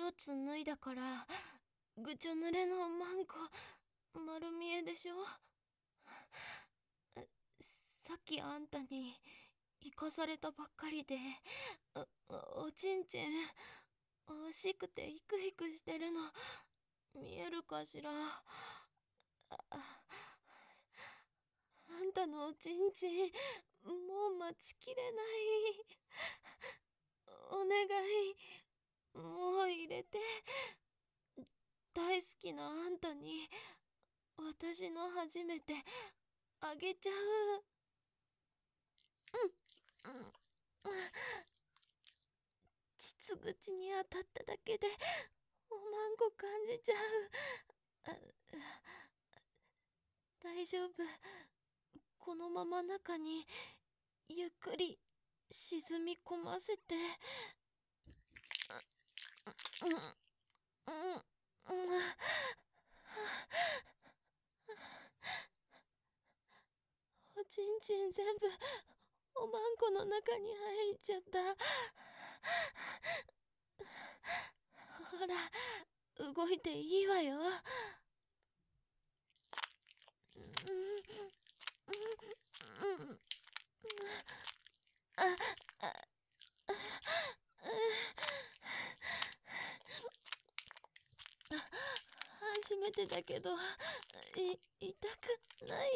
ショーツ脱いだからぐちょ濡れのマンコ丸見えでしょ？さっきあんたに生かされたばっかりでおおちんちん惜しくてヒクヒクしてるの見えるかしら？ああんたのおちんちんもう待ちきれない。お願い。もう入れて。大好きなあんたに私の初めてあげちゃう。うん。うん。膣口に当たっただけでおまんこ感じちゃう。大丈夫。このまま中にゆっくり沈み込ませて。おちんちん全部おまんこの中に入っちゃった。ほら動いていいわよ。うんうんうんああ初めてだけどい痛くない。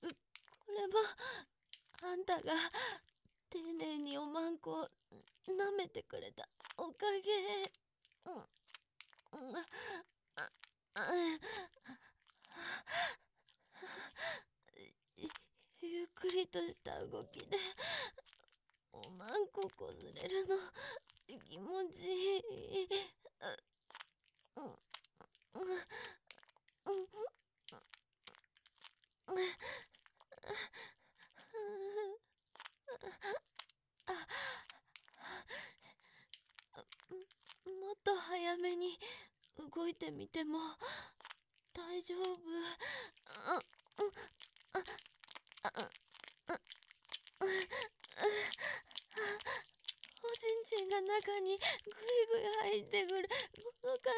これもあんたが丁寧におまんこを舐めてくれた。おかげ。うん。うん。ああゆっくりとした動きでおまんここずれるの気持ちいい。もっと早めに動いてみても大丈夫。おちんちんが中にぐいぐい入ってくる。この感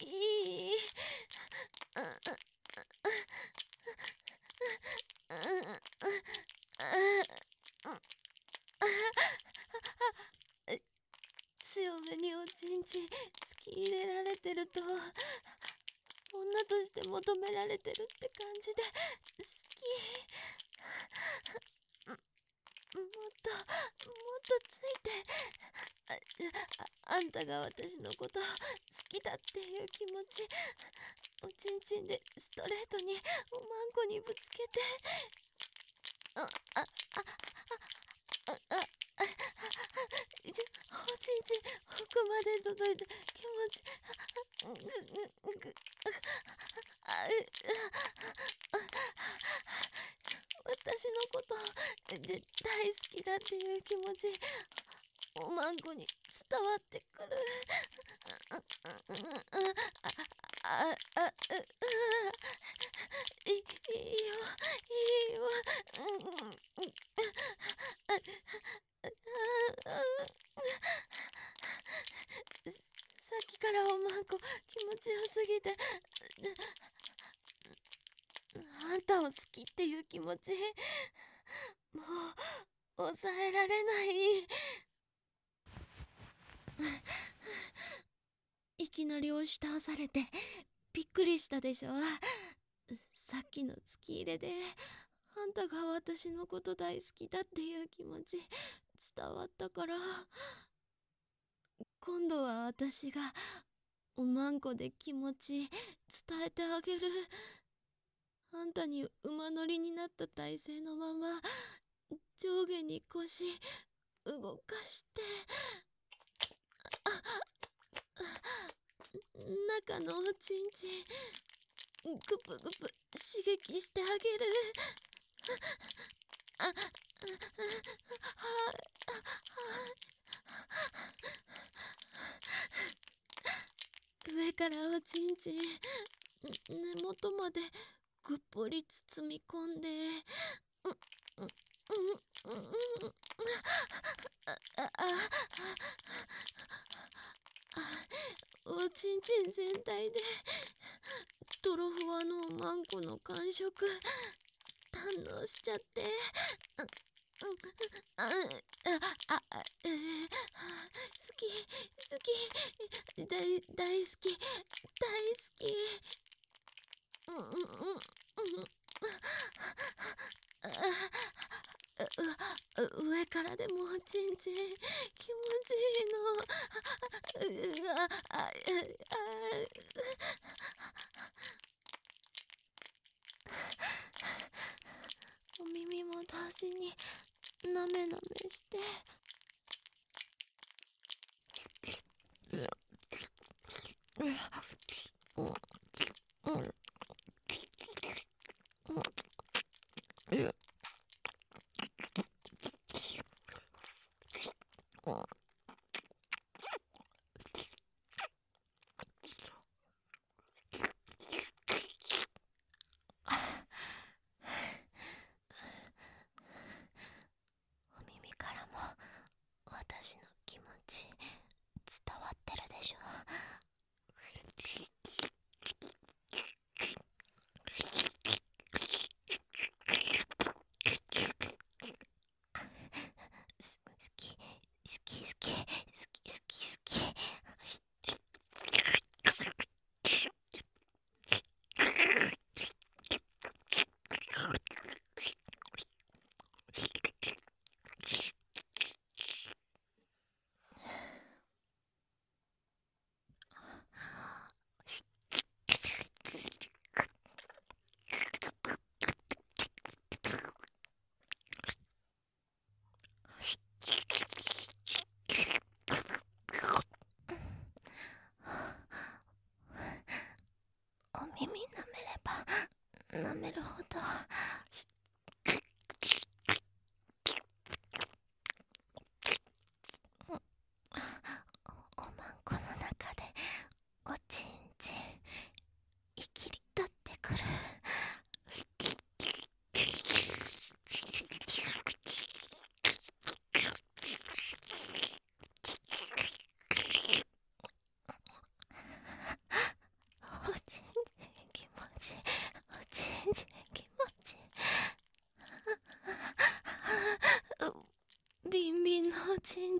じ。いい。強めにおちんちん突き入れられてると女として求められてるって感じで好きもっとああんたが私のこと好きだっていう気持ちおちんちんでストレートにおまんこにぶつけてああああああおちんちん奥まで届いて気持ちぐぐぐあ私のこと大好きだっていう気持ちおまんこに伝わってくる。あああいいよ。いいよさっきからおまんこ気持ちよすぎて。あんたを好きっていう気持ちもう抑えられない。いきなり押し倒されてびっくりしたでしょ？さっきの突き入れであんたが私のこと大好きだっていう気持ち伝わったから。今度は私がおまんこで気持ち伝えてあげる。あんたに馬乗りになった体勢のまま上下に腰動かして。中のおちんちんグプグプ刺激してあげる。あは上からおちんちん根元までぐっぽり包み込んで、う、う、おちんちん全体でトロフワのマンコの感触堪能しちゃって。あああえー、好き好き大大好き大好きうんうんうん上からでもちんちん気持ちいいの。うわああお耳も同時になめなめして。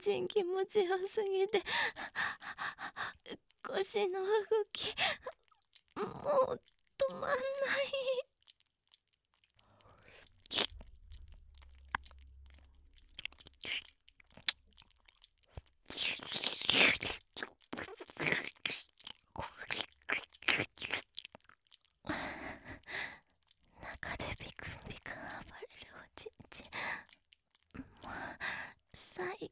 人気持ちよすぎて腰の動きもう止まんない。中でビクンビクン暴れるおちんちん。もう最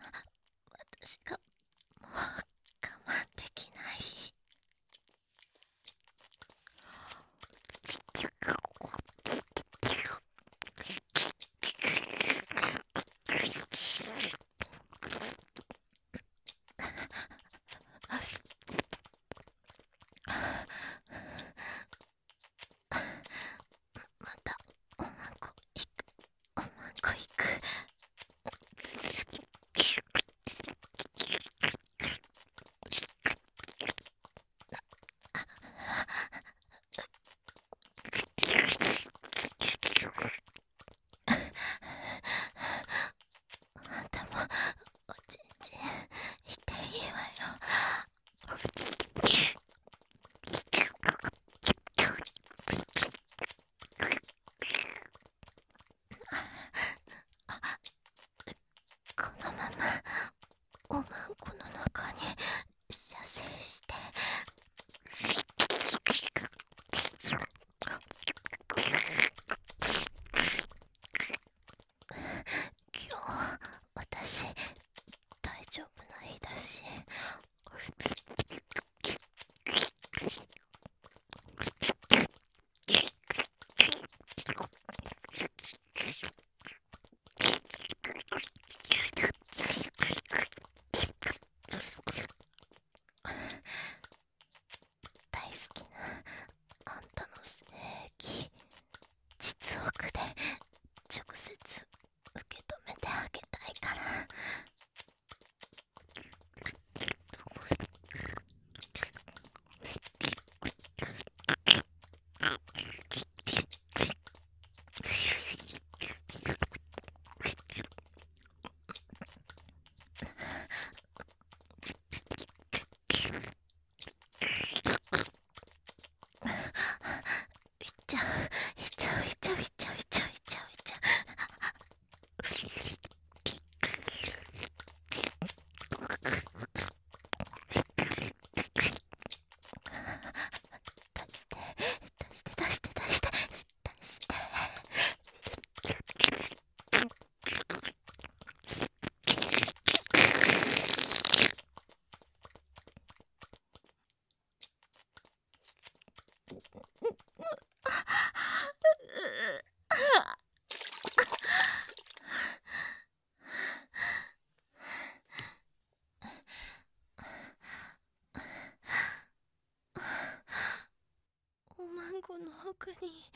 に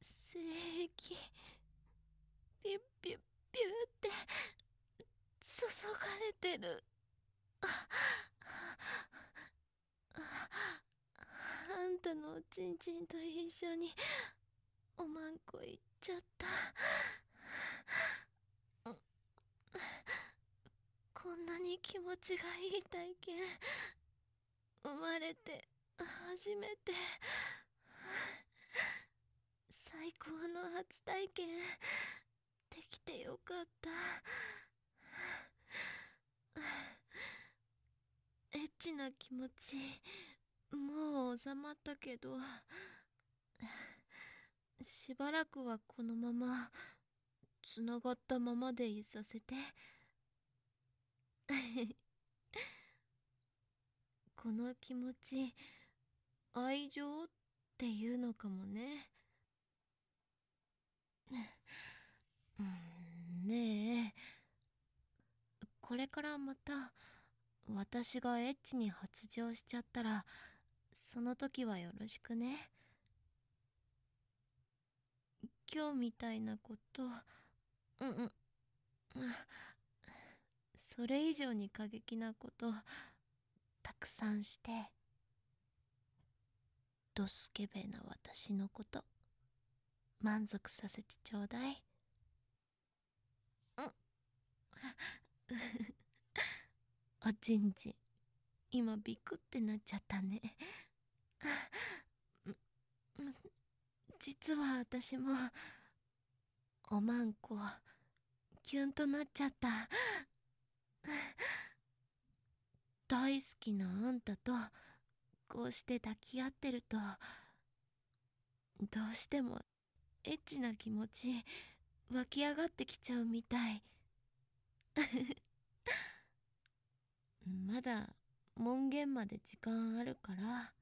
精液ピュッピュッピュッって注がれてる。あああんたのおちんちんと一緒におまんこ行っちゃった。こんなに気持ちがいい体験生まれて初めて。最高の初体験。できてよかった。エッチな気持ち。もう収まったけど。しばらくはこのまま。つながったままでいさせて。この気持ち愛情っていうのかもね。ねえ。これからまた私がエッチに発情しちゃったらその時はよろしくね。今日みたいなこと。うんうん。それ以上に過激なことたくさんして。ドスケベな私のこと。満足させてちょうだい。うん。おちんちん今ビクってなっちゃったね。実は私もおまんこキュンとなっちゃった。大好きなあんたとこうして抱き合ってるとどうしてもエッチな気持ち湧き上がってきちゃうみたい。まだ門限まで時間あるから。